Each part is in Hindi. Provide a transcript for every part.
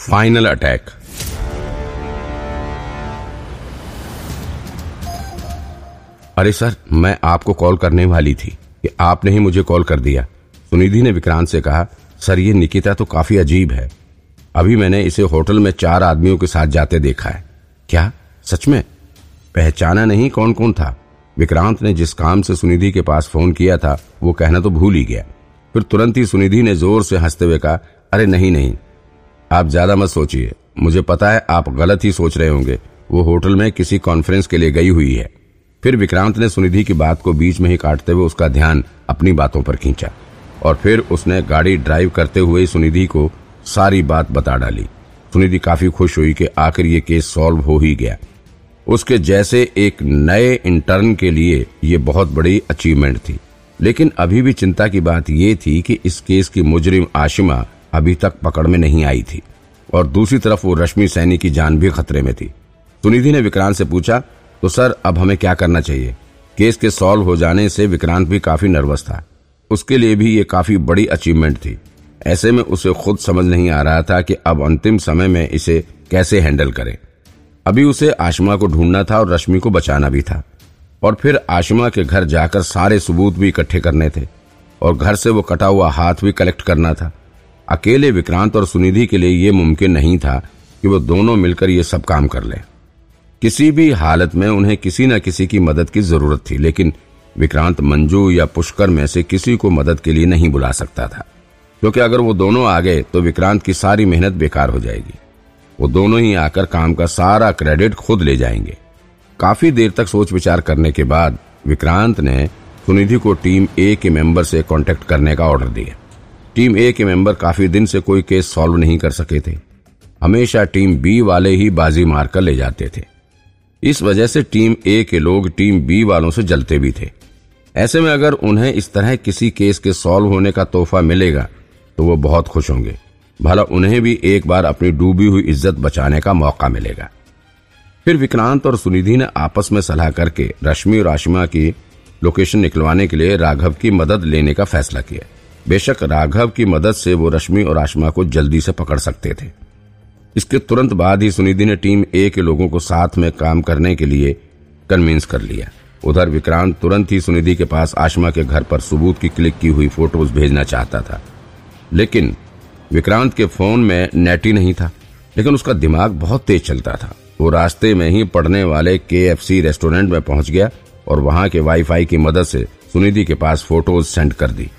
Final attack. अरे सर, मैं आपको कॉल करने वाली थी कि आपने ही मुझे कॉल कर दिया। सुनिधि ने विक्रांत से कहा, सर, ये निकिता तो काफ़ी अजीब है। अभी मैंने इसे होटल में चार आदमियों के साथ जाते देखा है। क्या? सच में? पहचाना नहीं कौन कौन था। विक्रांत ने जिस काम से सुनिधि के पास फ़ोन किया था, वो कहना तो भूल ही गया। फिर तुरंत ही सुनिधि ने ज़ोर से हँसते हुए कहा, अरे, नहीं नहीं। आप ज़्यादा मत सोचिए। मुझे पता है आप गलत ही सोच रहे होंगे। वो होटल में किसी कॉन्फ्रेंस के लिए गई हुई है। फिर विक्रांत ने सुनिधि की बात को बीच में ही काटते हुए उसका ध्यान अपनी बातों पर खींचा। और फिर उसने गाड़ी ड्राइव करते हुए सुनिधि को सारी बात बता डाली। सुनिधि काफ़ी खुश हुई कि आखिर ये केस सॉल्व हो ही गया। उसके जैसे एक नए इंटर्न के लिए ये बहुत बड़ी अचीवमेंट थी। लेकिन अभी भी चिंता की बात ये थी कि इस केस की मुजरिम आशिमा अभी तक पकड़ में नहीं आई थी। और दूसरी तरफ़ वो रश्मि सैनी की जान भी खतरे में थी। सुनिधि ने विक्रांत से पूछा तो सर, अब हमें क्या करना चाहिए? केस के सॉल्व हो जाने से विक्रांत भी काफ़ी नर्वस था। उसके लिए भी ये काफ़ी बड़ी अचीवमेंट थी। ऐसे में उसे खुद समझ नहीं आ रहा था कि अब अंतिम समय में इसे कैसे हैंडल करे। अभी उसे आशमा को ढूंढना था और रश्मि को बचाना भी था। और फिर आशमा के घर जाकर सारे सबूत भी इकट्ठे करने थे। और घर से वो कटा हुआ हाथ भी कलेक्ट करना था। अकेले विक्रांत और सुनिधि के लिए यह मुमकिन नहीं था कि वो दोनों मिलकर ये सब काम कर ले। किसी भी हालत में उन्हें किसी न किसी की मदद की ज़रूरत थी, लेकिन विक्रांत मंजू या पुष्कर में से किसी को मदद के लिए नहीं बुला सकता था। क्योंकि अगर वो दोनों आ गए तो विक्रांत की सारी मेहनत बेकार हो जाएगी। वो दोनों ही आकर काम का सारा क्रेडिट खुद ले जाएँगे। काफ़ी देर तक सोच विचार करने के बाद विक्रांत ने सुनिधि को टीम ए के मेंबर से कांटेक्ट करने का ऑर्डर दिया। टीम ए के मेंबर काफ़ी दिन से कोई केस सॉल्व नहीं कर सके थे। हमेशा टीम बी वाले ही बाजी मारकर ले जाते थे। इस वजह से टीम ए के लोग टीम बी वालों से जलते भी थे। ऐसे में अगर उन्हें इस तरह किसी केस के सॉल्व होने का तोहफा मिलेगा तो वो बहुत खुश होंगे। भला उन्हें भी एक बार अपनी डूबी हुई इज़्ज़त बचाने का मौका मिलेगा। फिर विक्रांत और सुनिधि ने आपस में सलाह करके रश्मि और आशिमा की लोकेशन निकलवाने के लिए राघव की मदद लेने का फैसला किया। बेशक राघव की मदद से वो रश्मि और आशमा को जल्दी से पकड़ सकते थे। इसके तुरंत बाद ही सुनिधि ने टीम ए के लोगों को साथ में काम करने के लिए कन्विंस कर लिया। उधर विक्रांत तुरंत ही सुनिधि के पास आशमा के घर पर सबूत की क्लिक की हुई फ़ोटोज़ भेजना चाहता था। लेकिन विक्रांत के फ़ोन में नेट ही नहीं था, लेकिन उसका दिमाग बहुत तेज चलता था। वो रास्ते में ही पढ़ने वाले के रेस्टोरेंट में पहुँच गया और वहाँ के वाईफाई की मदद से सुनिधि के पास फ़ोटोज़ सेंड कर दी।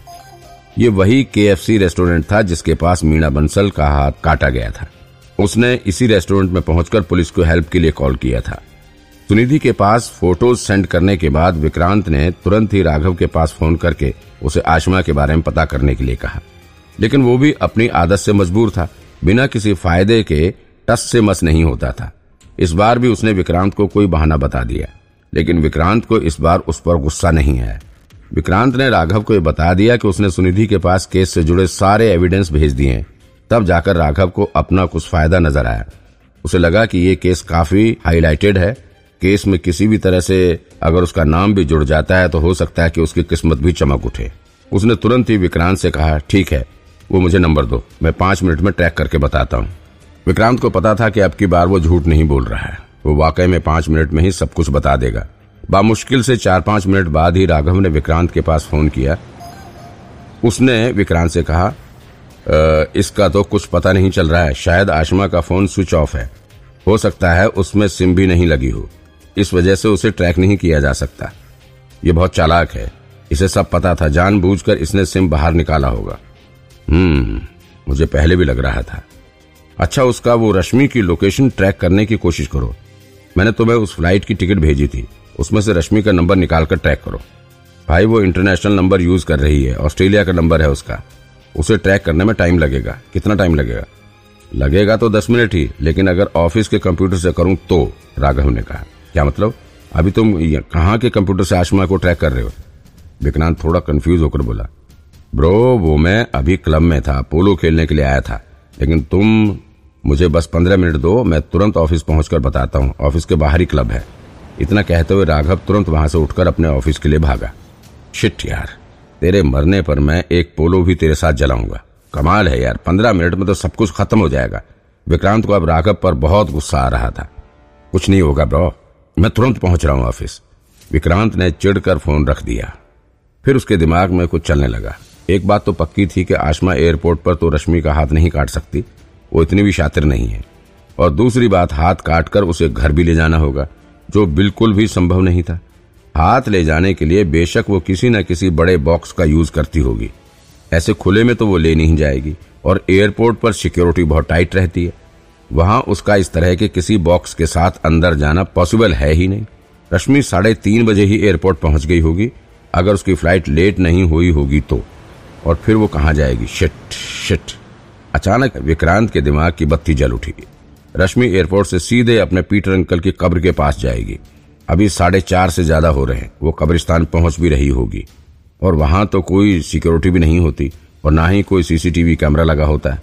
ये वही के रेस्टोरेंट था जिसके पास मीणा बंसल का हाथ काटा गया था। उसने इसी रेस्टोरेंट में पहुंचकर पुलिस को हेल्प के लिए कॉल किया था। सुनिधि के पास फ़ोटोज़ सेंड करने के बाद विक्रांत ने तुरंत ही राघव के पास फ़ोन करके उसे आशमा के बारे में पता करने के लिए कहा। लेकिन वो भी अपनी आदत से मजबूर था। बिना किसी फ़ायदे के टस से मस नहीं होता था। इस बार भी उसने विक्रांत को कोई बहाना बता दिया। लेकिन विक्रांत को इस बार उस पर गुस्सा नहीं आया। विक्रांत ने राघव को यह बता दिया कि उसने सुनिधि के पास केस से जुड़े सारे एविडेंस भेज दिए हैं। तब जाकर राघव को अपना कुछ फ़ायदा नज़र आया। उसे लगा कि ये केस काफ़ी हाईलाइटेड है। केस में किसी भी तरह से अगर उसका नाम भी जुड़ जाता है तो हो सकता है कि उसकी किस्मत भी चमक उठे। उसने तुरंत ही विक्रांत से कहा, ठीक है, वो मुझे नंबर दो। मैं पाँच मिनट में ट्रैक करके बताता हूँ। विक्रांत को पता था कि अब की बार वो झूठ नहीं बोल रहा है। वो वाकई में पाँच मिनट में ही सब कुछ बता देगा। बामुश्किल से चार पाँच मिनट बाद ही राघव ने विक्रांत के पास फ़ोन किया। उसने विक्रांत से कहा इसका तो कुछ पता नहीं चल रहा है। शायद आशमा का फ़ोन स्विच ऑफ़ है। हो सकता है उसमें सिम भी नहीं लगी हो। इस वजह से उसे ट्रैक नहीं किया जा सकता। ये बहुत चालाक है। इसे सब पता था। जानबूझकर इसने सिम बाहर निकाला होगा। हम्म मुझे पहले भी लग रहा था। अच्छा उसका वो रश्मि की लोकेशन ट्रैक करने की कोशिश करो। मैंने तुम्हें उस फ़्लाइट की टिकट भेजी थी। उसमें से रश्मि का नंबर निकालकर ट्रैक करो। भाई, वो इंटरनेशनल नंबर यूज़ कर रही है, ऑस्ट्रेलिया का नंबर है उसका। उसे ट्रैक करने में टाइम लगेगा। कितना टाइम लगेगा? लगेगा तो दस मिनट ही, लेकिन अगर ऑफ़िस के कंप्यूटर से करूँ तो राघव ने कहा। क्या मतलब? अभी तुम कहाँ के कंप्यूटर से आशमा को ट्रैक कर रहे हो? विक्रांत थोड़ा कंफ्यूज होकर बोला, ब्रो, वो मैं अभी क्लब में था, पोलो खेलने के लिए आया था। लेकिन तुम मुझे बस पंद्रह मिनट दो, मैं तुरंत ऑफ़िस पहुंचकर बताता हूँ। ऑफ़िस के बाहर क्लब है। इतना कहते हुए राघव तुरंत वहाँ से उठकर अपने ऑफ़िस के लिए भागा। शिट यार, तेरे मरने पर मैं एक पोलो भी तेरे साथ जलाऊँगा। कमाल है यार, पंद्रह मिनट में तो सब कुछ खत्म हो जाएगा। विक्रांत को अब राघव पर बहुत गुस्सा आ रहा था। कुछ नहीं होगा ब्रो, मैं तुरंत पहुँच रहा हूँ ऑफ़िस। विक्रांत ने चिड़कर फ़ोन रख दिया। फिर उसके दिमाग में कुछ चलने लगा। एक बात तो पक्की थी कि आशमा एयरपोर्ट पर तो रश्मि का हाथ नहीं काट सकती, वो इतनी भी शातिर नहीं है। और दूसरी बात, हाथ काटकर उसे घर भी ले जाना होगा। जो बिल्कुल भी संभव नहीं था। हाथ ले जाने के लिए बेशक वो किसी न किसी बड़े बॉक्स का यूज़ करती होगी। ऐसे खुले में तो वो ले नहीं जाएगी और एयरपोर्ट पर सिक्योरिटी बहुत टाइट रहती है। वहाँ उसका इस तरह के किसी बॉक्स के साथ अंदर जाना पॉसिबल है ही नहीं। रश्मि साढ़े तीन बजे ही एयरपोर्ट पहुँच गई होगी। अगर उसकी फ़्लाइट लेट नहीं हुई होगी तो। और फिर वो कहा जाएगी? Shit shit. अचानक विक्रांत के दिमाग की बत्ती जल उठी। रश्मि एयरपोर्ट से सीधे अपने पीटर अंकल की कब्र के पास जाएगी। अभी साढ़े चार से ज़्यादा हो रहे हैं। वो कब्रिस्तान पहुँच भी रही होगी। और वहाँ तो कोई सिक्योरिटी भी नहीं होती और ना ही कोई सीसीटीवी कैमरा लगा होता है।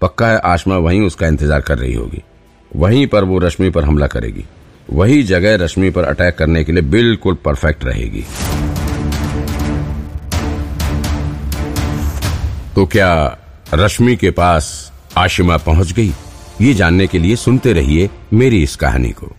पक्का है आशमा वहीं उसका इंतज़ार कर रही होगी। वहीं पर वो रश्मि पर हमला करेगी। वही जगह रश्मि पर अटैक करने के लिए बिल्कुल परफेक्ट रहेगी। तो क्या रश्मि के पास आशिमा पहुँच गई? ये जानने के लिए सुनते रहिए मेरी इस कहानी को।